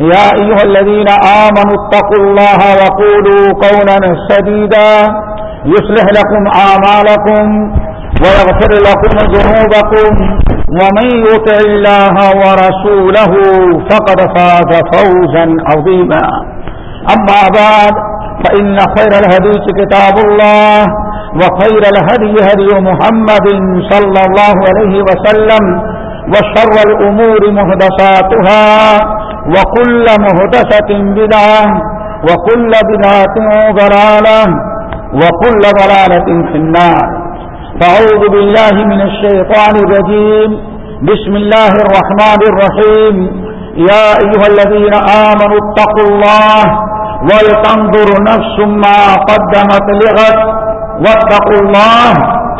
يا أيها الذين آمنوا اتقوا الله وقولوا قولا سديدا يصلح لكم آمالكم ويغفر لكم ذنوبكم ومن يطع الله ورسوله فقد فاز فوزا عظيما. أما بعد، فإن خير الهديث كتاب الله وخير الهدي هدي محمد صلى الله عليه وسلم وشر الأمور مهدساتها وكل مهدسة بدعة وكل بدعة ضلالة وكل ضلالة في النار فأعوذ بالله من الشيطان الرجيم بسم الله الرحمن الرحيم يا أيها الذين آمنوا اتقوا الله ولتنظر نفس ما قدمت لغد واتقوا الله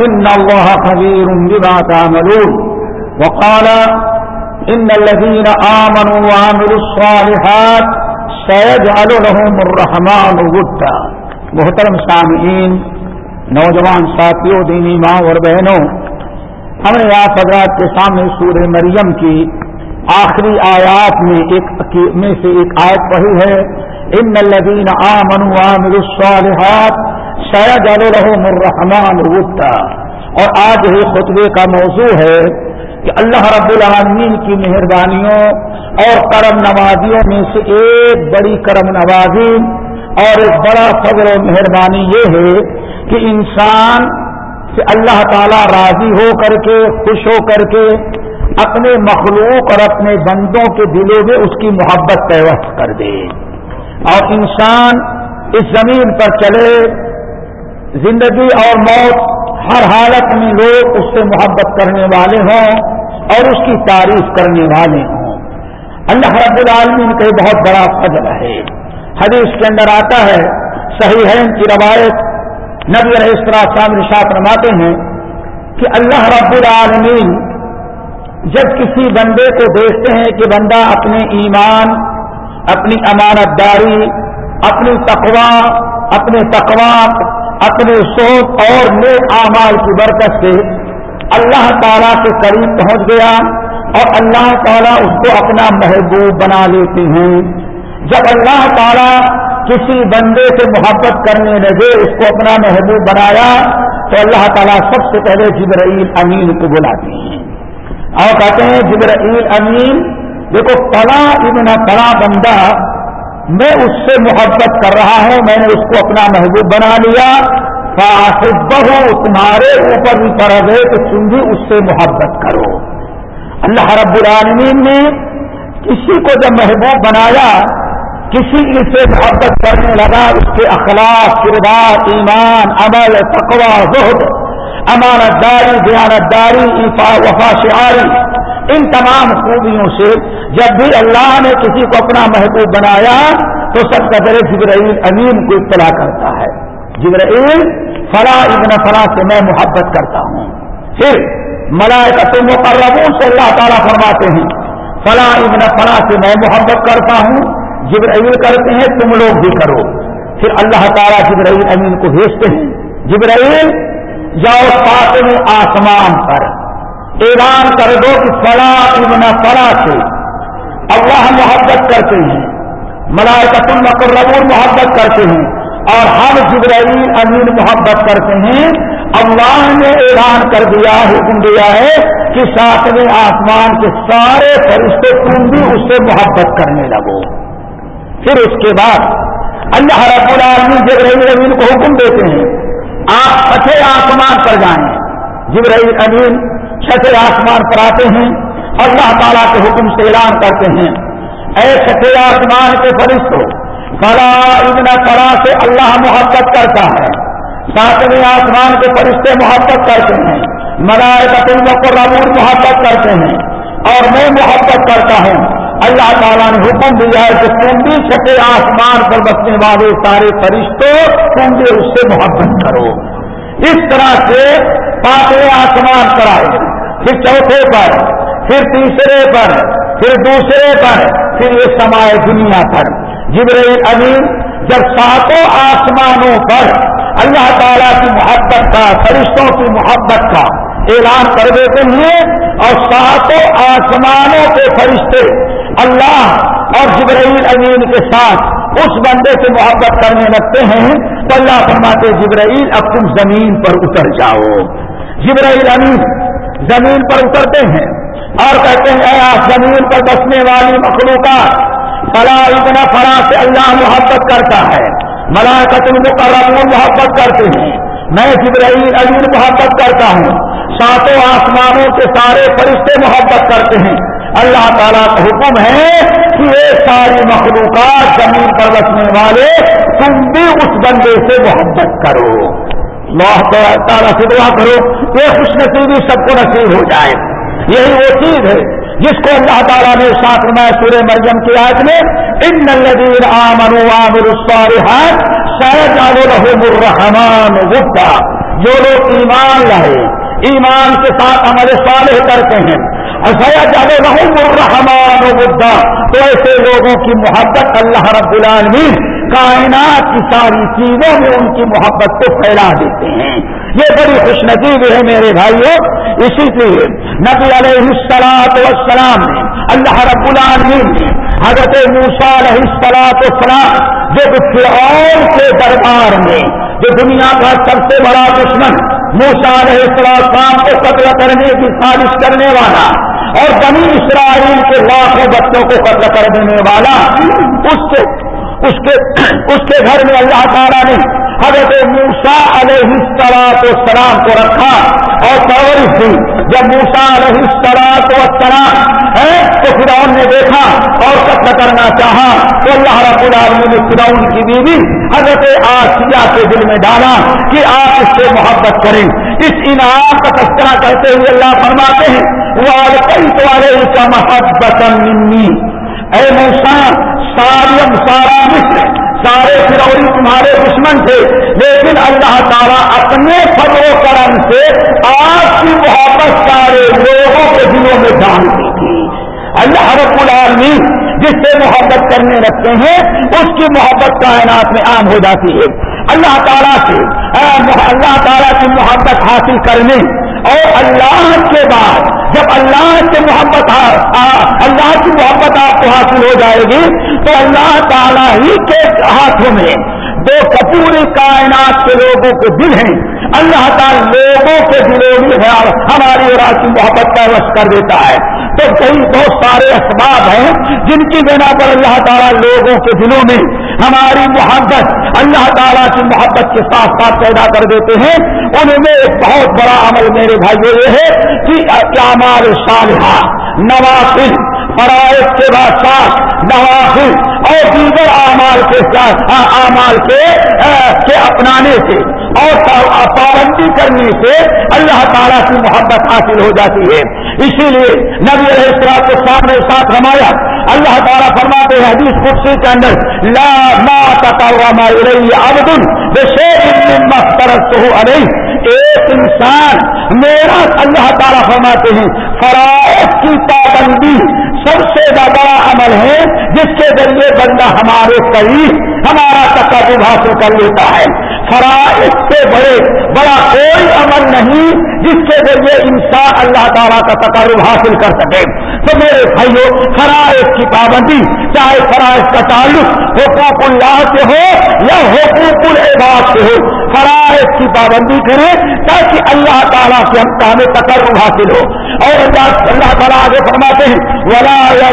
إن الله خبير بما تعملون وقال إن الذين آمنوا وعملوا الصالحات سيجعل لهم الرحمن ودا محترم سامعین نوجوان ساتھیوں، دینی ماں اور بہنوں ہم نے آپ حضرات کے سامنے سورہ مریم کی آخری آیات میں ایک میں سے ایک آیت پڑھی ہے ان الذین آمنوا وعملوا الصالحات سيجعل لهم الرحمن ودا۔ اور آج ہی خطبے کا موضوع ہے کہ اللہ رب العالمین کی مہربانیوں اور کرم نوازیوں میں سے ایک بڑی کرم نوازی اور ایک بڑا فضل و مہربانی یہ ہے کہ انسان سے اللہ تعالی راضی ہو کر کے، خوش ہو کر کے اپنے مخلوق اور اپنے بندوں کے دلوں میں اس کی محبت پیوست کر دے۔ اور انسان اس زمین پر چلے، زندگی اور موت ہر حالت میں لوگ اس سے محبت کرنے والے ہوں اور اس کی تعریف کرنے والے ہوں۔ اللہ رب العالمین کا بہت بڑا فضل ہے۔ حدیث کے اندر آتا ہے، صحیح ہے ان کی روایت نبی علیہ السلام رشاط رماتے ہیں کہ اللہ رب العالمین جب کسی بندے کو دیکھتے ہیں کہ بندہ اپنے ایمان، اپنی امانت داری اپنی تقوا اپنے تقوا اپنے سوچ اور نئے اعمال کی برکت سے اللہ تعالیٰ کے قریب پہنچ گیا اور اللہ تعالیٰ اس کو اپنا محبوب بنا لیتے ہیں۔ جب اللہ تعالیٰ کسی بندے سے محبت کرنے لگے، اس کو اپنا محبوب بنایا، تو اللہ تعالیٰ سب سے پہلے جبرائیل امین کو بلاتے ہیں۔ اور کہتے ہیں، جبرائیل امین، دیکھو پڑا ابن پڑا بندہ میں اس سے محبت کر رہا ہوں، میں نے اس کو اپنا محبوب بنا لیا۔ بہو تمہارے اوپر بھی فرض ہے کہ تم بھی اس سے محبت کرو۔ اللہ رب العالمین نے کسی کو جب محبوب بنایا، کسی سے محبت کرنے لگا، اس کے اخلاق، کردار، ایمان، عمل تقوا زہد امانت داری دیانت داری وفا شعاری ان تمام خوبیوں سے جب بھی اللہ نے کسی کو اپنا محبوب بنایا، تو سب کا در جبرائیل امین کو اطلاع کرتا ہے۔ جبرائیل فلاں ابن فلاں سے میں محبت کرتا ہوں۔ پھر ملائکت مقربوں سے اللہ تعالیٰ فرماتے ہیں فلاں ابن فلاں سے میں محبت کرتا ہوں۔ جبرائیل کرتے ہیں، تم لوگ بھی کرو۔ پھر اللہ تعالیٰ جبرائیل امین کو بھیجتے ہیں۔ جبرائیل جاؤ پاتے آسمان پر۔ اعلان کر دو کہ فلا ابن فلا سے۔ اللہ محبت کرتے ہیں۔ ملائکت المقربون محبت کرتے ہیں۔ اور ہم جبرائیل امین محبت کرتے ہیں۔ اللہ نے اعلان کر دیا، حکم دیا ہے کہ ساتویں آسمان کے سارے فرشتے تم بھی اس سے محبت کرنے لگو۔ پھر اس کے بعد اللہ رب العالمین جبرائیل امین کو حکم دیتے ہیں۔ آپ چھٹے آسمان پر جائیں۔ جبرائیل امین چھٹے آسمان پر آتے ہیں اللہ تعالیٰ کے حکم سے اعلان کرتے ہیں۔ اے چھٹے آسمان کے فرشتوں بڑا ابن پڑا سے اللہ محبت کرتا ہے۔ ساتویں آسمان کے فرشتے محبت کرتے ہیں۔ ملائے قطموں کو ربور محبت کرتے ہیں۔ اور میں محبت کرتا ہوں۔ اللہ تعالیٰ نے حکم دیا ہے کہ تم بھی چھٹے آسمان پر بسنے والے سارے فرشتوں تم بھی اس سے محبت کرو۔ اس طرح سے پانچویں آسمان پر آئے۔ پھر چوتھے پر، پھر تیسرے پر، پھر دوسرے پر، پھر یہ سمائے دنیا پر۔ جبرائیل امین جب ساتوں آسمانوں پر اللہ تعالیٰ کی محبت کا، فرشتوں کی محبت کا اعلان کر دیتے ہیں اور ساتوں آسمانوں کے فرشتے اللہ اور جبرائیل امین کے ساتھ اس بندے سے محبت کرنے لگتے ہیں تو اللہ فرماتے جبرائیل، اب تم زمین پر اتر جاؤ۔ جبرائیل امین زمین پر اترتے ہیں اور کہتے ہیں، اے زمین پر بسنے والی مخلوقات، فلا اتنا فلا سے اللہ محبت کرتا ہے۔ ملاقت المقرب محبت کرتے ہیں۔ میں جبرائیل امین محبت کرتا ہوں۔ ساتوں آسمانوں کے سارے فرشتے محبت کرتے ہیں۔ اللہ تعالیٰ کا حکم ہے کہ یہ ساری مخلوقات زمین پر بسنے والے، تم بھی اس بندے سے محبت کرو۔ اللہ تعالیٰ سے دعا کرو یہ خوش نصیبی سب کو نصیب ہو جائے۔ یہی وہ چیز ہے جس کو اللہ تعالیٰ نے ساتھ میں سورہ مریم کی آج میں، ان نلدین آمن عامر الصالحات شاید الرحمان گپتا جو لوگ ایمان لائے، ایمان کے ساتھ ہمارے صالح کرتے ہیں جانے رحم الرحمان بدھا تو ایسے لوگوں کی محبت اللہ رب العالمین کائنات کی ساری چیزوں میں ان کی محبت کو پھیلا دیتے ہیں یہ بڑی خوش نصیب ہے میرے بھائیوں، اسی لیے نبی علیہ السلاط والسلام نے اللہ رب العالمین نے حضرت موسا علیہ السلاط والسلام جو فرعون کے دربار میں جو دنیا کا سب سے بڑا دشمن موسا علیہ السلام کو قتل کرنے کی سازش کرنے والا اور بنی اسرائیل کے لاکھوں بچوں کو قتل کر دینے والا، اس کے اس کے اس کے گھر میں اللہ تعالیٰ نے حضرت موسا علیہ السلام و سلام کو رکھا اور پرورش دی جب موسا علیہ رہی و سلام ہے تو فرعون نے دیکھا اور قتل کرنا چاہا۔ تو اللہ رب العالمین نے فرعون کی بیوی حضرت آسیہ کے دل میں ڈالا کہ آپ اس سے محبت کریں۔ اس انعام کا تذکرہ کرتے ہوئے اللہ فرماتے ہیں وہ والے کا محبت اے موسا سارم سارا مصر، سارے فروری تمہارے دشمن تھے۔ لیکن اللہ تعالیٰ اپنے فضل و کرم سے آپ کی محبت سارے لوگوں کے دلوں میں ڈال دی تھی اللہ رب العالمین جس سے محبت کرنے لگتے ہیں، اس کی محبت کائنات میں عام ہو جاتی ہے۔ اللہ تعالیٰ سے اللہ تعالیٰ کی محبت حاصل کرنے اور اللہ کے بعد جب اللہ سے محبت اللہ کی محبت آپ کو حاصل ہو جائے گی، تو اللہ تعالیٰ ہی کے ہاتھوں میں دو کپوری کائنات کے لوگوں کے دل ہیں۔ اللہ تعالیٰ لوگوں کے دلوں میں ہماری اور آپ کی محبت کا وش کر دیتا ہے۔ تو کئی بہت سارے اسباب ہیں جن کی بنا پر اللہ تعالیٰ لوگوں کے دلوں میں ہماری محبت، اللہ تعالیٰ کی محبت کے ساتھ ساتھ پیدا کر دیتے ہیں۔ ان میں ایک بہت بڑا عمل میرے بھائی یہ ہے کہ ہمارے صالحہ، نوافل، فرائض کے بعد ساتھ نوافل اور دیگر اعمال کے ساتھ اعمال کے اپنانے سے اور پابندی کرنے سے اللہ تعالیٰ کی محبت حاصل ہو جاتی ہے۔ اسی لیے نبی علیہ السلام کے سامنے ساتھ رمایا۔ اللہ تعالیٰ فرماتے ہیں حدیث خدشی کے اندر، لا ما عبد ایک انسان میرا اللہ تعالیٰ فرماتے ہیں، فرائض کی پابندی سب سے بڑا عمل ہے، جس کے ذریعے بندہ ہمارے قریب ہمارا تقرب حاصل کر لیتا ہے۔ فرائض سے بڑے بڑا کوئی عمل نہیں جس کے ذریعے انسان اللہ تعالیٰ کا تقرب حاصل کر سکے۔ تو میرے بھائیوں فرائض کی پابندی، چاہے فرائض کا تعلق حقوق اللہ سے ہو یا حقوق العباد سے ہو، فرائض کی پابندی کریں تاکہ اللہ تعالیٰ کے ہمیں تقرب حاصل ہو۔ اور اللہ تعالیٰ آگے فرماتے ہیں، ولا یا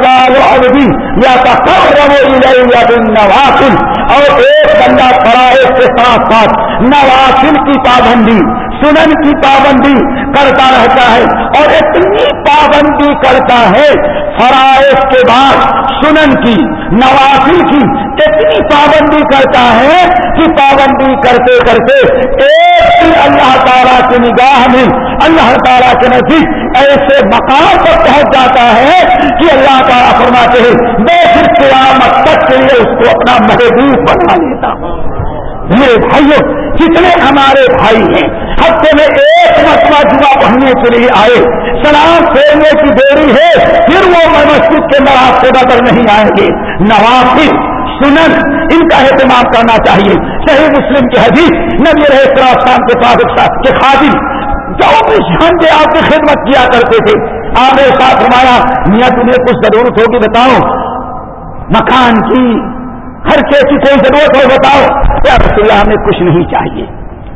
نواسل اور ایک بندہ فرائض کے ساتھ ساتھ نواسل کی پابندی، سنن کی پابندی کرتا رہتا ہے۔ اور اتنی پابندی کرتا ہے، فرائض کے بعد سنن کی نوافل کی، اتنی پابندی کرتا ہے کہ پابندی کرتے کرتے ایک دن اللہ تعالیٰ کی نگاہ میں، اللہ تعالیٰ کے نزدیک ایسے مقام پر پہنچ جاتا ہے کہ اللہ تعالیٰ فرماتے ہیں، میں پھر قیامت تک کے لیے اس کو اپنا محبوب بنا لیتا ہوں۔ میرے بھائیوں کتنے ہمارے بھائی ہیں ہفتے میں ایک مرتبہ جمعہ پڑھنے کے لیے آئے۔ سلام پھیرنے کی دیری ہے، پھر وہ مسجد کے نواز سے بدل نہیں آئیں گے۔ نوافل سنن، ان کا اہتمام کرنا چاہیے۔ صحیح مسلم کی حدیث، نبی رہے خان کے پاس کے خادم۔ چوبیس گھنٹے آپ کی خدمت کیا کرتے تھے۔ آپ نے ساتھ فرمایا، میاں تمہیں کچھ ضرورت ہوگی، بتاؤ۔ مکان کی، ہر چیز کی کوئی ضرورت ہو، بتاؤ۔ کیا رسول اللہ ہمیں کچھ نہیں چاہیے۔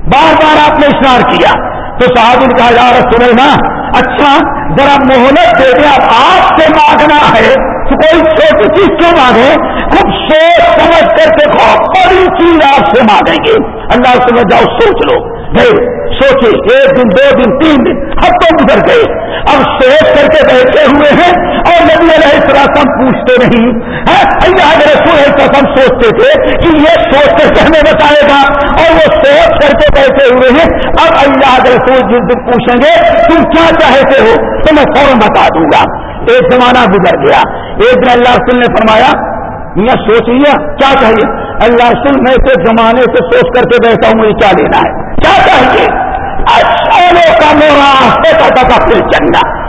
بار بار آپ نے اشار کیا۔ تو صاحب ان کا جا رسول اللہ اچھا ذرا مہلت دے دیں اب آپ سے مانگنا ہے۔ تو کوئی چھوٹی چیز کیوں مانگے؟ خوب سوچ سمجھ کر دیکھو، بڑی چیز آپ سے مانگیں گے اللہ سے جاؤ سوچ لو۔ گئے۔ سوچے ایک دن، دو دن، تین دن، ہفتوں گزر گئے۔ اب سوچ کر کے بیٹھے ہوئے ہیں اور نبی علیہ السلام پوچھتے نہیں۔ ہاں، اللہ رسول السلام سوچتے تھے کہ یہ سوچ کر کے ہمیں بتائے گا۔ اور وہ سوچ کر کے بیٹھے ہوئے ہیں۔ اب اللہ رسول جس دن پوچھیں گے، تم کیا چاہتے ہو؟ تو میں فوراً بتا دوں گا۔ ایک زمانہ گزر گیا۔ ایک دن اللہ رسول نے فرمایا، میاں سوچ لیا کیا چاہیے؟ اللہ رسول میں سے زمانے سے سوچ کر کے بیٹھا ہوں مجھے کیا لینا ہے؟ کیا چاہیے اچھا کا میرا کا پھر چنگا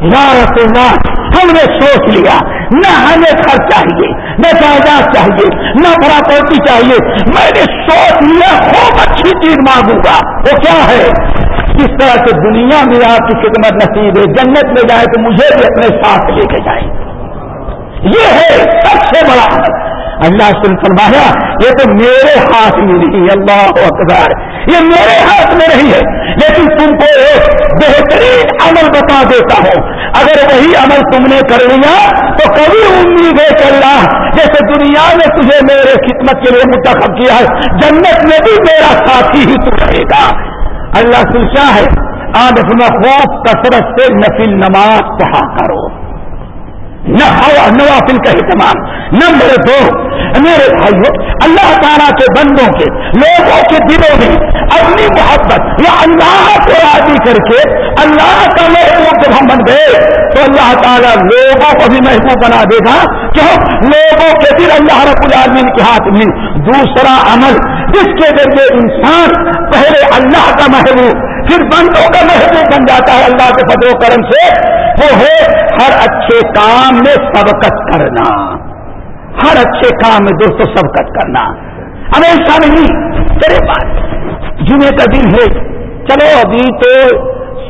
یا رسول اللہ ہم نے سوچ لیا، نہ ہمیں گھر چاہیے، نہ جائیداد چاہیے، نہ پراپرٹی چاہیے۔ میں نے سوچ لیا، خوب اچھی چیز مانگوں گا۔ وہ کیا ہے؟ کس طرح سے دنیا میں آپ کی خدمت نصیب ہے، جنت میں جائے تو مجھے بھی اپنے ساتھ لے کے جائیں۔ یہ ہے سب سے بڑا اللہ سے فرمایا، یہ تو میرے ہاتھ میں نہیں، اللہ اقدار یہ میرے ہاتھ میں نہیں ہے، لیکن تم کو ایک بہترین عمل بتا دیتا ہوں۔ اگر وہی عمل تم نے کر لیا، تو کبھی امید ہے کہ اللہ، جیسے دنیا میں تجھے میرے خدمت کے لیے منتخب کیا ہے، جنت میں بھی میرا ساتھی ہی تو رہے گا۔ اللہ سے کیا ہے آدف میں خوف کثرت سے نفل نماز پڑھا کرو۔ نہ نوافل کا اہتمام نمبر دو میرے بھائیوں، اللہ تعالیٰ کے بندوں کے، لوگوں کے دلوں میں اپنی محبت یا اللہ کو راضی کر کے اللہ کا محبوب جب ہم بن گئے، تو اللہ تعالیٰ لوگوں کو بھی محبوب بنا دے گا۔ کیوں؟ لوگوں کے دل اللہ رب العالمین کے ہاتھ میں۔ دوسرا عمل جس کے ذریعے انسان پہلے اللہ کا محبوب، پھر بندوں کا محبوب بن جاتا ہے اللہ کے فضو کرم سے۔ وہ ہے ہر اچھے کام میں سبقت کرنا۔ ہر اچھے کام میں دوستوں سبقت کرنا۔ ہمیشہ نہیں چلے بات جمعے کا دن ہے۔ چلو، ابھی تو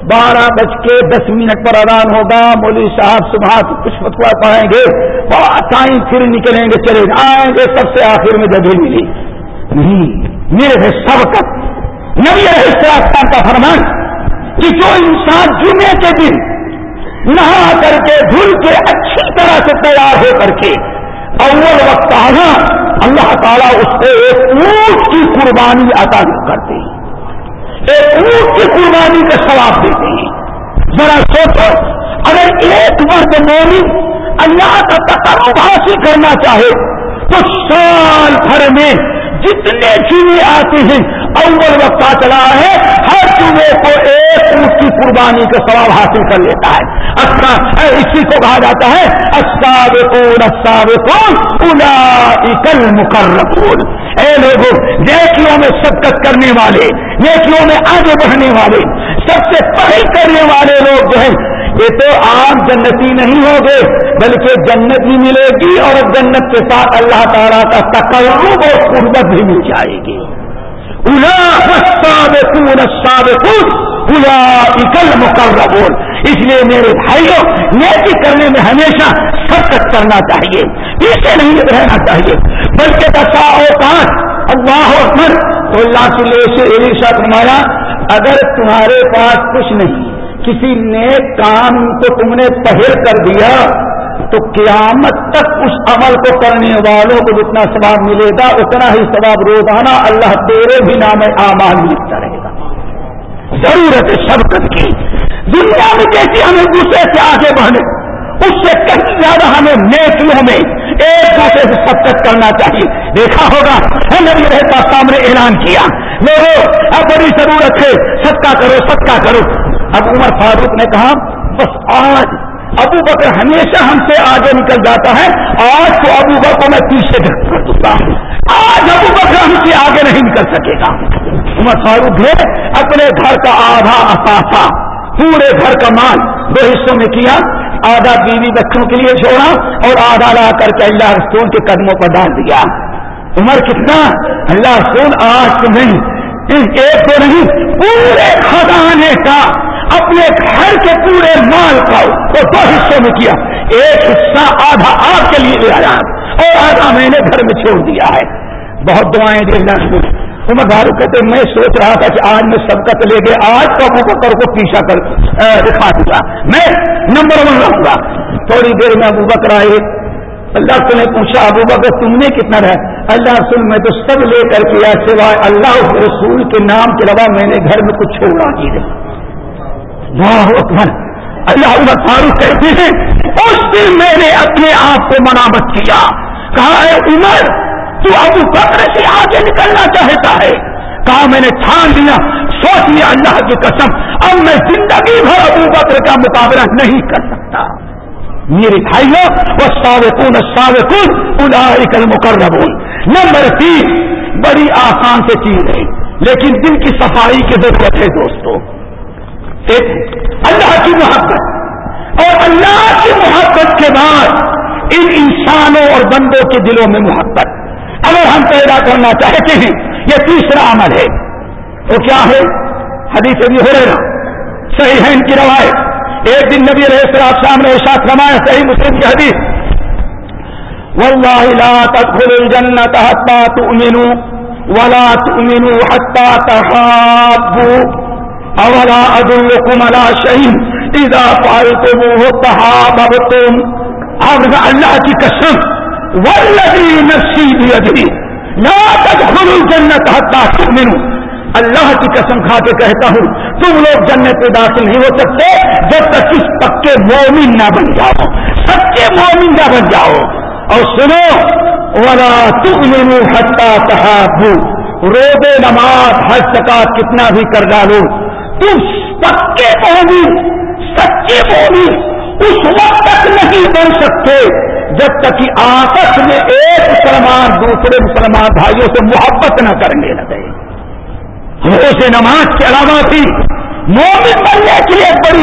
بارہ بج کے دس منٹ پر ادان ہوگا۔ مولوی صاحب صبح کچھ فتوا پڑھائیں گے۔ بہت ٹائم پھر نکلیں گے چلے۔ آئیں گے سب سے آخر میں جگہ ملی۔ نہیں میرے سبقت۔ نبی رہے کا فرمان کہ جو انسان جمعے کے دن نہا کر کے دھل کے اچھی طرح سے تیار ہو کر کے اول وقت آنا، اللہ تعالیٰ اس کو ایک اونٹ کی قربانی عطا کرتے ہیں۔ ایک اونٹ کی قربانی کا ثواب دیتے ہیں۔ ذرا سوچو، اگر ایک مرد مومن اللہ کا تقرب حاصل کرنا چاہے، تو سال بھر میں جتنے چیزیں آتے ہیں اول وقت چلا ہے، ہر چوہے کو ایک اونٹ کی قربانی کا سواب حاصل کر لیتا ہے۔ اچھا اسی کو کہا جاتا ہے اکل مقرر اے لوگوں، نیکیوں میں شبکت کرنے والے، نیکیوں میں آگے بڑھنے والے، سب سے پہل کرنے والے لوگ جو ہیں، یہ تو عام جنتی نہیں ہوگے بلکہ جنت بھی ملے گی اور جنت کے ساتھ اللہ تعالیٰ کا تقرب اور قربت بھی مل جائے گی۔ اکل مقرر بول اس لیے میرے بھائیوں، نیکی کرنے میں ہمیشہ سبقت کرنا چاہیے، پیچھے نہیں رہنا چاہیے، بلکہ دسا اور پانچ اللہ اکبر۔ تو اللہ سے علیشا تمہارا اگر تمہارے پاس کچھ نہیں، کسی نیک کام کو تم نے پہل کر دیا تو قیامت تک اس عمل کو کرنے والوں کو جتنا ثواب ملے گا، اتنا ہی ثواب روزانہ اللہ تیرے بھی نام آمان ملتا رہے گا۔ ضرورت ہے شبکت کی۔ دنیا میں جیسی ہمیں دوسرے سے آگے بڑھنے، اس سے کہیں زیادہ ہمیں نیکیوں میں ایک دوسرے سے سبقت کرنا چاہیے۔ دیکھا ہوگا نبی رہتا سامنے اعلان کیا۔ لوگوں، اب بڑی ضرورت ہے سب کا کرو سب کا کرو۔ اب عمر فاروق نے کہا، بس آج ابو بکر ہمیشہ ہم سے آگے نکل جاتا ہے، آج تو ابو بکر کو میں پیچھے کر دوں گا آج ابو بکر ہم سے آگے نہیں نکل سکے گا۔ عمر فاروق نے اپنے گھر کا آدھا اثاثہ، پورے گھر کا مال دو حصوں میں کیا، آدھا بیوی بچوں کے لیے چھوڑا اور آدھا لا کر کے اللہ رسول کے قدموں پر ڈال دیا۔ عمر کتنا اللہ رسول آج تو نہیں ایک تو نہیں، پورے خزانے کا اپنے گھر کے پورے مال کا وہ دو حصوں میں کیا۔ ایک حصہ آدھا آپ کے لیے لے آیا اور آدھا میں نے گھر میں چھوڑ دیا ہے۔ بہت دعائیں دے اللہ عمر فاروق کہتے، میں سوچ رہا تھا کہ آج میں سب کا لے گئے آج تو ابو بکر کو پیچھا کر دکھا دوں میں نمبر ون رہوں گا۔ تھوڑی دیر میں ابو بکر آئے۔ اللہ سے نے پوچھا، ابو بکر، تم نے کتنا رہا؟ اللہ رسول، میں تو سب لے کر کے سوائے اللہ رسول کے نام کے علاوہ میں نے گھر میں کچھ چھوڑا ہی نہیں اکبر اللہ عمر فاروق کہتے ہیں۔ اس دن میں نے اپنے آپ کو منامت کیا۔ کہا، اے عمر، تو ابو بکر سے آگے نکلنا چاہتا ہے۔ کہا، میں نے ٹھان لیا، سوچ لیا اللہ کی قسم، اب میں زندگی بھر ابو بکر کا مقابلہ نہیں کر سکتا۔ میرے بھائیوں وہ ساوکون ساوکون الاک المقربون۔ نمبر تین، بڑی آسان سے چیز ہے لیکن دل کی صفائی کی ضرورت ہے دوستوں اللہ کی محبت اور اللہ کی محبت کے بعد ان انسانوں اور بندوں کے دلوں میں محبت۔ اگر ہم پیدا کرنا چاہتے ہیں، یہ تیسرا عمل ہے۔ وہ کیا ہے؟ حدیث ابھی ہو رہے صحیح ہے ان کی روایت۔ ایک دن نبی رہے سر آپ سامنے ساتھ رمایا صحیح مسلم کی حدیث۔ واللہ لا تدخل الجنت حتى تؤمنوا ولا تؤمنوا حتى تحابوا۔ اولا ادلکم علی شہید اذا فعلتموه تحاببتم؟ اب اللہ کی قسم والذی نفسی بیدی لا تدخلوا الجنت حتی تؤمنوا. اللہ کی قسم کھا کے کہتا ہوں، تم لوگ جنت میں داخل نہیں ہو سکتے جب تک اس پکے مومن نہ بن جاؤ سچے مومن نہ بن جاؤ۔ اور سنو والا تم ہٹا تحابو روبے نماز ہر سکاط کتنا بھی کر ڈالو تم پکے مومن سچے مومن اس وقت تک نہیں بن سکتے جب تک کہ آپس میں ایک مسلمان، دوسرے مسلمان بھائیوں سے محبت نہ کرنے لگے۔ روزے نماز کے علاوہ بھی مومن بننے کی ایک بڑی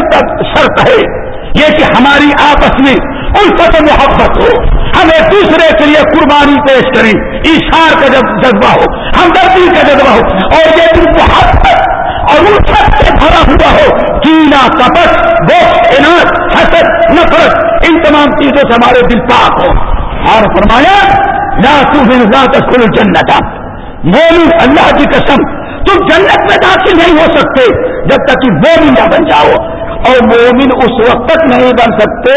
شرط ہے یہ کہ ہماری آپس میں الفت محبت ہو۔ ہم ایک دوسرے کے لیے قربانی پیش کریں۔ اشار کا جذبہ ہو، ہمدردی کا جذبہ ہو۔ اور یہ محبت اور الفت سے بھرا ہوا ہو۔ کینا کپٹ بوس اناج، حسد، نفرت، ان تمام چیزوں سے ہمارے دل پاک ہو۔ اور فرمایا، لا کل جنت مومن اللہ کی قسم، تم جنت میں داخل نہیں ہو سکتے جب تک کہ مومن نہ بن جاؤ۔ اور مومن اس وقت تک نہیں بن سکتے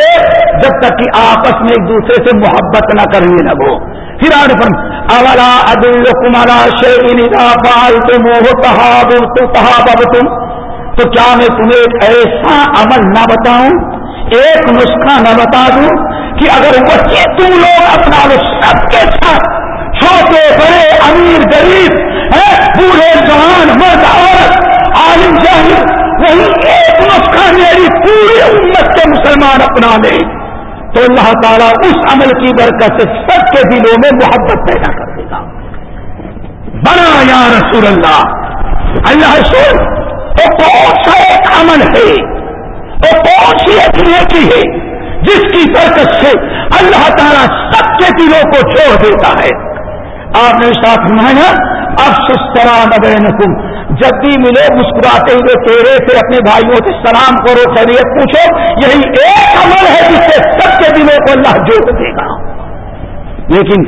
جب تک کہ آپس میں ایک دوسرے سے محبت نہ کرنے لگو پھر آج اولا ادل کمارا شیری بال تم تم تو کیا میں تمہیں ایک ایسا عمل نہ بتاؤں؟ ایک نسخہ نہ بتا دوں کہ اگر بچے تم لوگ اپنا لو سب کے ساتھ چھوٹے بڑے امیر غریب بوڑھے جوان، مرد، عورت، عالم جاہل وہی ایک نسخہ میری پوری امت کے مسلمان اپنا لے تو اللہ تعالیٰ اس عمل کی برکت سے سب کے دلوں میں محبت پیدا کر دے گا۔ بنا یا رسول اللہ۔ اللہ رسول وہ کون سا ایک عمل ہے۔ وہ کون سی ایک نیکی ہے۔ جس کی برکت سے اللہ تعالیٰ سب کے دلوں کو چھوڑ دیتا ہے۔ آپ نے ساتھ مانا اب سسترا نبین جب بھی ملے مسکراتے ہوئے چہرے سے اپنے بھائیوں سے سلام کرو، خیریت پوچھو۔ یہی ایک عمل ہے جس سے سب کے دلوں کو اللہ جوڑ دے گا۔ لیکن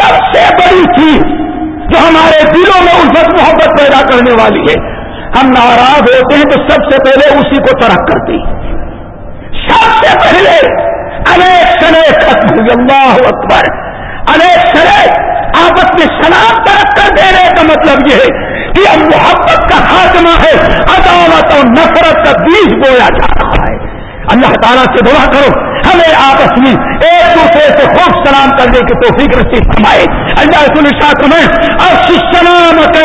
سب سے بڑی چیز جو ہمارے دلوں میں الفت، محبت پیدا کرنے والی ہے، ہم ناراض ہوتے ہیں تو سب سے پہلے اسی کو ترک کرتے سب سے پہلے انیک سنے ختم اللہ اکبر۔ انیک سنے آپس میں سلام ترک کر دینے کا مطلب یہ ہے کہ اب محبت کا خاتمہ ہے عدالت اور نفرت کا بیج بویا جا رہا ہے۔ اللہ تعالیٰ سے دعا کرو، ہمیں آپس میں ایک دوسرے سے خوب سلام کرنے کی توفیق رسی فرمائے۔ اللہ رسول شاطر میں اب سلام کہ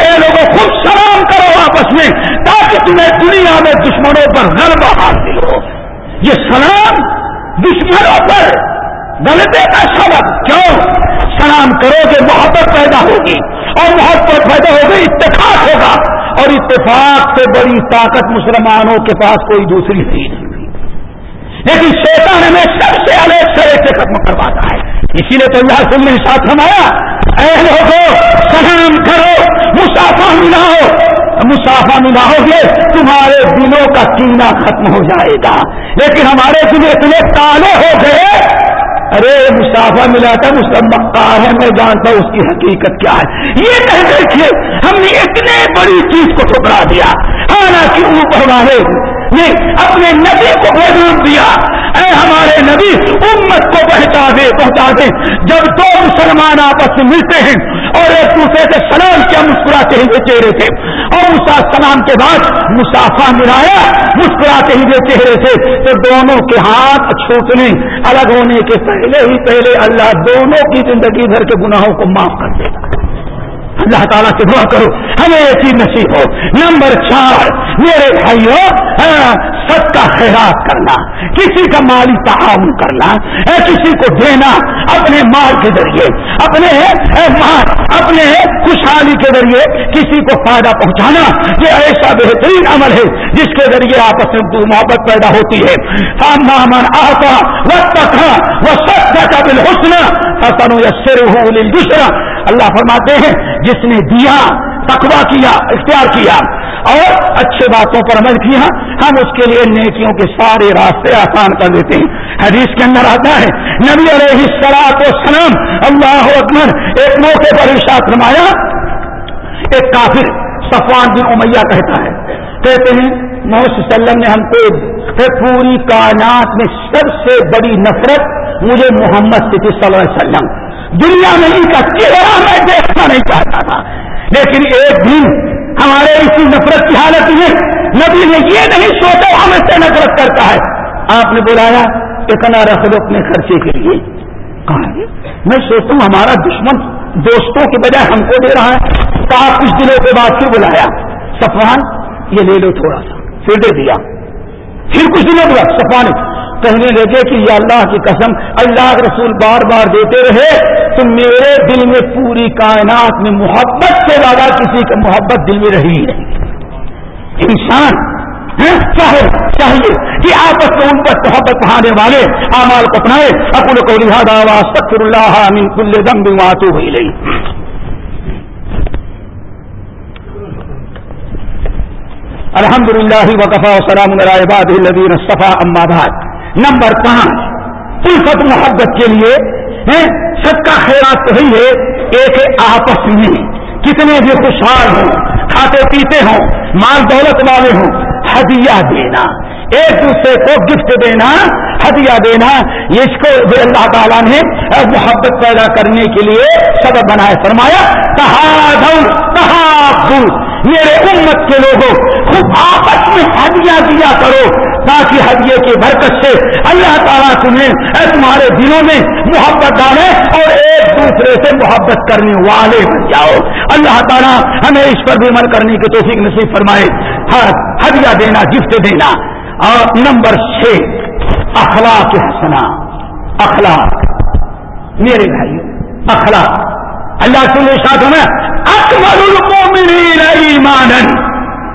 اے لوگوں خوب سلام کرو آپس میں، تاکہ تمہیں دنیا میں دشمنوں پر غلبہ حاصل ہو۔ یہ سلام دشمنوں پر غلبے کا سبب کیوں؟ سلام کرو گے محبت پیدا ہوگی اور محبت پیدا ہوگی، اتفاق ہوگا۔ اور اتفاق سے بڑی طاقت مسلمانوں کے پاس کوئی دوسری نہیں لیکن شیطان ہمیں سب سے الگ سرے سے ختم کرواتا ہے۔ اسی لیے تو اللہ سن نے ساتھ ہمایا اے لوگوں سلام کرو، مسافہ ملاؤ۔ مسافہ ملاؤ گے، تمہارے دلوں کا کینا ختم ہو جائے گا۔ لیکن ہمارے دل اتنے کالے ہو گئے ارے مصطفیٰ ملا تھا مسلم ہے، میں جانتا ہوں اس کی حقیقت کیا ہے۔ یہ کہہ دیکھیے ہم نے اتنے بڑی چیز کو ٹھکرا دیا، حالانکہ اوپر والے نے اپنے نبی کو محدود دیا اے ہمارے نبی، امت کو پہنچا دے پہنچا دے۔ جب دو مسلمان آپس میں ملتے ہیں اور ایک دوسرے سے سلام کیا، مسکراتے ہوئے چہرے تھے اور اس سلام کے بعد مسافہ ملایا، مسکراتے ہوئے چہرے سے تو دونوں کے ہاتھ چھوٹنے الگ ہونے کے پہلے ہی پہلے اللہ دونوں کی زندگی بھر کے گناہوں کو معاف کر دے گا اللہ تعالیٰ سے دعا کرو، ہمیں یہ چیز نصیب ہو۔ نمبر چار، میرے بھائیوں ہاں، سب کا خیرات کرنا، کسی کا مالی تعاون کرنا کسی کو دینا اپنے مال کے ذریعے، اپنے مال خوشحالی کے ذریعے کسی کو فائدہ پہنچانا، یہ ایسا بہترین عمل ہے جس کے ذریعے آپس میں محبت پیدا ہوتی ہے۔ سامنا آتا وقت تھا وہ سب کا بل حسن حسن دوسرا اللہ فرماتے ہیں، جس نے دیا تقوا کیا، اختیار کیا اور اچھے باتوں پر عمل کیا، ہم اس کے لیے نیکیوں کے سارے راستے آسان کر دیتے ہیں۔ حدیث کے اندر آتا ہے، نبی علیہ سلاط و سلام اللہ اکبر، ایک موقع پر ارشاد فرمایا ایک کافر صفوان بن امیہ کہتا ہے۔ کہتے ہیں، محمد وسلم نے ہم کو پوری کائنات میں سب سے بڑی نفرت مجھے محمد صلی اللہ علیہ وسلم۔ دنیا میں ان کا چہرہ میں دیکھنا نہیں چاہتا تھا۔ لیکن ایک دن ہمارے اسی نفرت کی حالت میں نبی نے یہ نہیں سوچا، ہم اس سے نفرت کرتا ہے۔ آپ نے بلایا، اتنا رکھ دو اپنے خرچے کے لیے۔ کہا، میں سوچتا ہوں ہمارا دشمن دوستوں کے بجائے ہم کو دے رہا ہے۔ تو کچھ دنوں کے بعد کیوں بلایا۔ سفان یہ لے لو تھوڑا سا۔ پھر دے دیا۔ پھر کچھ دنوں کے بعد سفان کہنے لگے کہ یہ اللہ کی قسم، اللہ کے رسول بار بار دیتے رہے تو میرے دل میں پوری کائنات میں محبت سے زیادہ کسی کا محبت دل میں رہی نہیں۔ انسان چاہے چاہیے کہ آپس میں ان پر محبت پڑھانے والے امال کو اپنائے۔ اپنے کو لہٰذا سکر اللہ من کل دم بھی ماتو ہوئی رہی الحمد للہ وقفا سلام الباد الدین صفا اماد نمبر پانچ، الفت محبت کے لیے سب کا خیرات تو ہی ہے، ایک آپس میں۔ کتنے بھی خوشحال ہوں، کھاتے پیتے ہوں، مال دولت والے ہوں ہدیہ دینا، ایک دوسرے کو گفٹ دینا، ہدیہ دینا۔ اس کو اللہ تعالیٰ نے محبت پیدا کرنے کے لیے سبب بنایا فرمایا کہا میرے امت کے لوگوں خوب آپس میں ہدیہ دیا کرو، تاکہ ہدیے کی برکت سے اللہ تعالیٰ تمہیں تمہارے دلوں میں محبت ڈالے اور ایک دوسرے سے محبت کرنے والے بن جاؤ۔ اللہ تعالیٰ ہمیں اس پر بھی عمل کرنے کی توفیق نصیب فرمائے۔ ہدیہ دینا گفٹ دینا۔ اور نمبر چھ، اخلاق حسنا اخلاق۔ میرے بھائی اخلاق۔ اللہ کے ساتھ میں اکمل المؤمنین ایمانا۔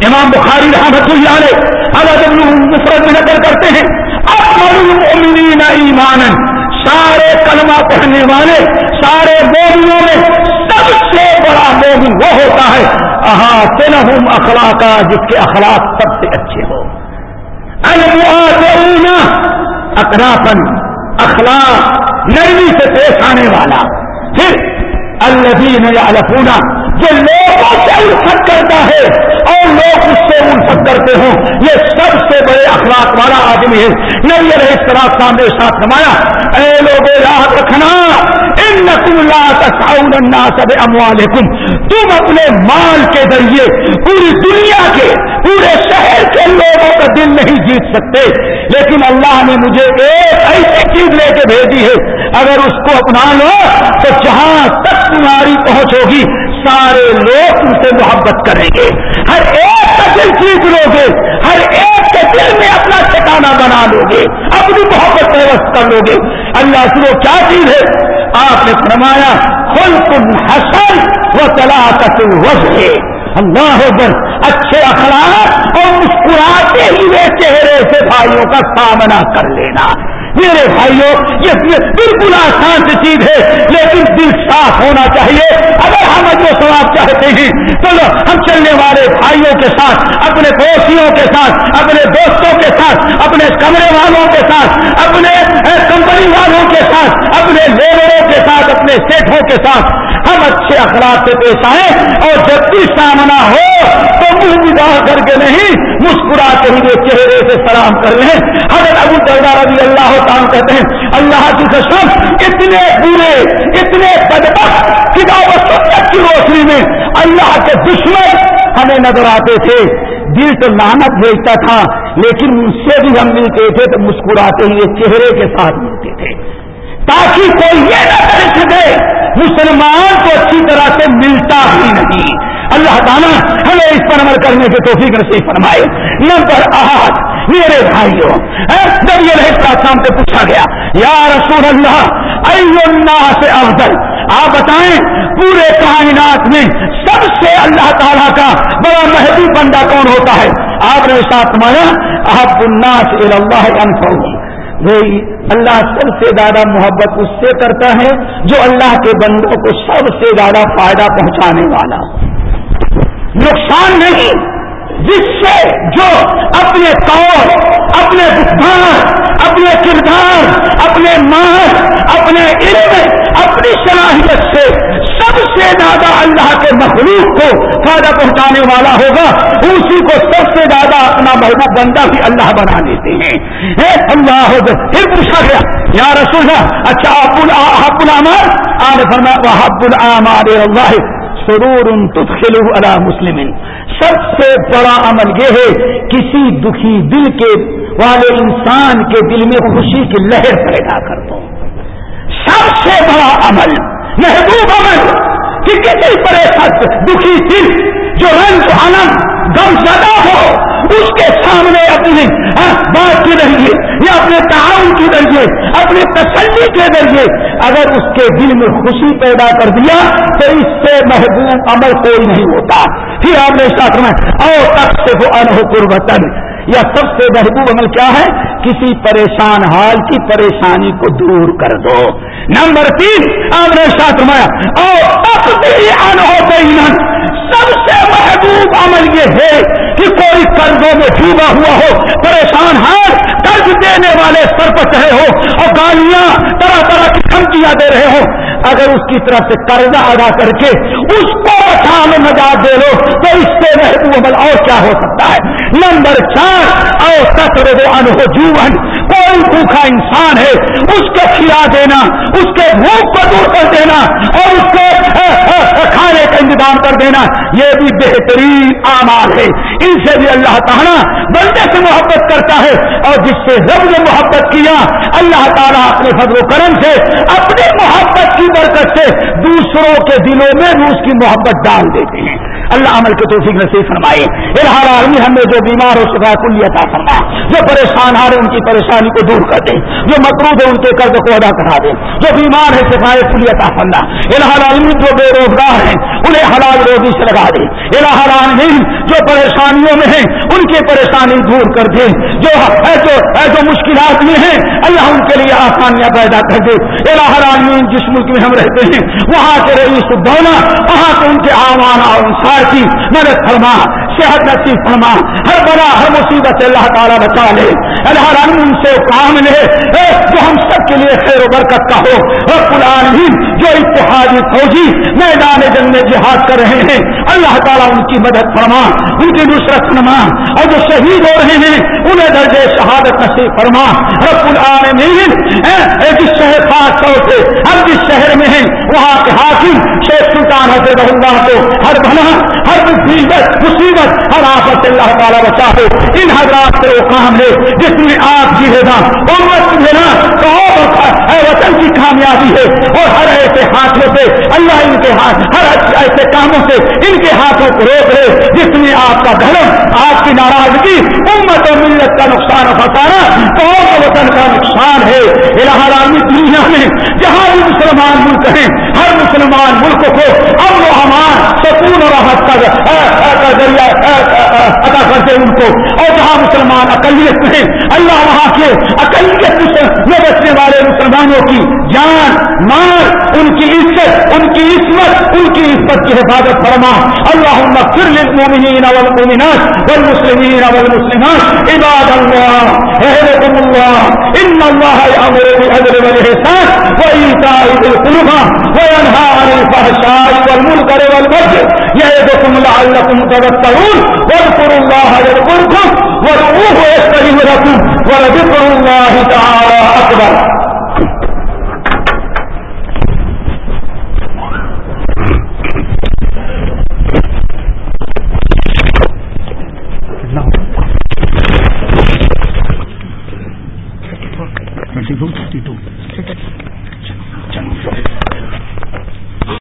امام بخاری رحمت اللہ علیہ الگ مفرد میں نقل کرتے ہیں، اکمل المؤمنین ایمانا۔ سارے کلمہ پڑھنے والے، سارے مومنوں میں سب سے بڑا مومن وہ ہوتا ہے۔ اہا تلہم اخلاق جس کے اخلاق سب سے اچھے ہو المعاذرون اقرافن اخلاق نرمی سے پیش آنے والا۔ پھر الذین یعلفون جو لوگوں سے الفت کرتا ہے، اور لوگ اس سے الفت کرتے ہوں۔ یہ سب سے بڑے اخلاق والا آدمی ہے۔ نبی علیہ السلام سامنے ساتھ کمایا اے لوگ راہ رکھنا اموالکم تم اپنے مال کے ذریعے پوری دنیا کے، پورے شہر کے لوگوں کا دل نہیں جیت سکتے۔ لیکن اللہ نے مجھے ایک ایسی چیز لے کے بھیجی ہے، اگر اس کو اپنا لو تو جہاں تک تمہاری پہنچ ہوگی، سارے لوگ تم سے محبت کریں گے۔ ہر ایک کا دل جیت لو گے، ہر ایک کے دل میں اپنا ٹھکانا بنا لو گے، اپنی محبت ویوست کر لو گے۔ اللہ سے وہ کیا چیز ہے؟ آپ نے فرمایا خل کن حسن وہ چلا کر وجہ۔ اللہ بر اچھے اخلاق اور مسکراتے ہوئے چہرے سے بھائیوں کا سامنا کر لینا۔ میرے بھائیوں یہ بالکل آسان سی چیز ہے، لیکن دل صاف ہونا چاہیے۔ اگر ہم جو سواب چاہتے ہیں، تو ہم چلنے والے بھائیوں کے ساتھ، اپنے پڑوسیوں کے ساتھ، اپنے دوستوں کے ساتھ، اپنے کمرے والوں کے ساتھ، اپنے کمپنی والوں کے ساتھ، اپنے لیبروں کے ساتھ، اپنے سیٹوں کے ساتھ ہم اچھے اخلاق سے پیش آئے اور جب بھی سامنا ہو، تو منہ نگاہ کر کے نہیں مسکراتے ہوئے چہرے سے سلام کر لیں حضرت ابو دردا رضی اللہ کام کہتے ہیں، اللہ کی قسم اتنے برے اتنے بدبخت کتاب و سنت کی روشنی میں اللہ کے دشمن ہمیں نظر آتے تھے۔ دل تو لانت بھیجتا تھا، لیکن ان سے بھی ہم ملتے تھے تو مسکراتے ہوئے چہرے کے ساتھ ملتے تھے۔ تاکہ کوئی یہ نہ کر سکے، مسلمان کو اچھی طرح سے ملتا ہی نہیں۔ اللہ تعالیٰ ہمیں اس پر عمل کرنے کے توفیق نصیب فرمائے۔ نمبر آٹھ میرے بھائیوں جب یہ رہتا شام سے پوچھا گیا، یا رسول اللہ اللہ سے افضل؟ آپ بتائیں، پورے کائنات میں سب سے اللہ تعالیٰ کا بڑا محبوب بندہ کون ہوتا ہے؟ آپ نے ساتھ مایا آپ الناس اللہ انفعی بھائی اللہ سب سے زیادہ محبت اس سے کرتا ہے جو اللہ کے بندوں کو سب سے زیادہ فائدہ پہنچانے والا۔ نقصان نہیں۔ جس سے جو اپنے طور، اپنے بخار اپنے کردار، اپنے مار اپنے علم، اپنی صلاحیت سے سب سے زیادہ اللہ کے مخلوق کو فائدہ پہنچانے والا ہوگا، اسی کو سب سے زیادہ اپنا محبوب بندہ بھی اللہ بنا دیتے ہیں۔ اللہ، پھر پوچھا گیا، یا رسول اچھا حب العمار آج فرما حب العمار اللہ سرور تدخل علی مسلم۔ سب سے بڑا عمل یہ ہے کسی دکھی دل کے والے انسان کے دل میں خوشی کی لہر پیدا کر دو۔ سب سے بڑا عمل، محبوب عمل، کہ کسی پریشان دکھی دل، جو رنگ آنند گم زدہ ہو، اس کے سامنے اپنی ہاں، بات کے ذریعے یا اپنے تعاون کے ذریعے اپنے تسلی کے ذریعے اگر اس کے دل میں خوشی پیدا کر دیا تو اس سے محبوب عمل کوئی نہیں ہوتا۔ پھر آپ نے ساتھ میں اور تک سے وہ انہو وطن یا سب سے محبوب عمل کیا ہے؟ کسی پریشان حال کی پریشانی کو دور کر دو۔ نمبر تین، آپ نے ساتھ میں اور تک سے انہو سب سے محبوب عمل یہ ہے کہ کوئی قرضوں میں ڈوبا ہوا ہو، پریشان ہاں، ہے قرض دینے والے سر پر چڑھے ہو اور گالیاں طرح طرح کی دھمکیاں دے رہے ہو۔ اگر اس کی طرف سے قرضہ ادا کر کے اس کو میں نجات دے لو تو اس سے محبوب عمل اور کیا ہو سکتا ہے؟ نمبر چار اور سطر انہو جیون کوئی بھوکھا انسان ہے، اس کو کھلا دینا، اس کے بھوک کو دور کر دینا، اور اس کو کھانے کا انتظام کر دینا۔ یہ بھی بہترین اعمال ہے۔ ان سے بھی اللہ تعالیٰ بندے سے محبت کرتا ہے، اور جس سے رب نے محبت کیا، اللہ تعالیٰ اپنے فضل و کرم سے، اپنی محبت کی برکت سے دوسروں کے دلوں میں بھی اس کی محبت ڈال دیتے ہیں۔ اللہ عمل کے توفیق نصیب فرمائے۔ الحال عالمی ہم نے جو بیمار ہو سکا کلی عطا فرما۔ جو پریشان ہار ان کی پریشانی کو دور کر دیں جو مقروض ہے ان کے قرض کو ادا کرا دیں جو بیمار ہے سفائے کلی عطا فرما۔ الحال عالمی جو بے روزگار ہیں، انہیں حلال روزی سے لگا دیں الحال عالمی جو پریشانیوں میں ہیں ان کی پریشانی دور کر دیں جو جو, جو مشکلات میں ہیں اللہ ان کے لیے آسانیاں پیدا کر دے۔ الحال عالمین جس ملک میں ہم رہتے ہیں وہاں کے رئیس الدولہ وہاں سے ان کے آوان اور انسار کی مدد فرما صحت نصیب فرما۔ ہر بڑا ہر مصیبت سے اللہ تعالیٰ بچا لے۔ اللہ رن ان سے کام لے۔ جو ہم سب کے لیے خیر و برکت کا ہو۔ رب العالمین جو اتحادی فوجی میدان جنگ میں جہاد کر رہے ہیں، اللہ تعالیٰ ان کی مدد فرما، ان کی نصرت فرما، اور جو شہید ہو رہے ہیں، انہیں درجے شہادت نصیب فرما۔ رب العالمین جس شہر خاص طور سے ہم جس شہر میں ہیں، وہاں کے حاکم، شیخ سلطان حضرت اللہ کو ہر بنا ہر مصیبت مصیبت، ہر آفت سے اللہ تعالیٰ بچا ہو ان حضرات سے وہ کام ہے جس میں آپ کی رضا امت دینا تو وطن کی کامیابی ہے، اور ہر ایک ایسے ہاتھوں سے اللہ ان کے ہاتھ، ہر ایسے کاموں سے ان کے ہاتھوں کو روک رہے جس میں آپ کا دھرم آپ کی ناراضگی، امت اور ملت کا نقصان پھنسانا قوم وطن کا نقصان ہے۔ الہ عالمی دنیا میں جہاں بھی مسلمان ملک ہیں، ہر مسلمان ملک کو امن و امان، سکون اور راحت کا ذریعہ ادا کرتے ان کو۔ اور جہاں مسلمان اقلیت میں ہیں، اللہ وہاں کے اقلیت میں بچنے والے مسلمانوں کی جان مار ان کی عزت، ان کی عصمت، ان کی عزت کی حفاظت فرما۔ اللہ پھر للمؤمنین والمؤمنات والمسلمین والمسلمات۔ عباد اللہ رحمكم الله ان الله يأمر بالعدل والإحسان وإيتاء ذي القربى وينهى عن الفحشاء والمنكر والبغي یہ رقم اللہ کروں ورکر اللہ ورکم ورو ہو اکبر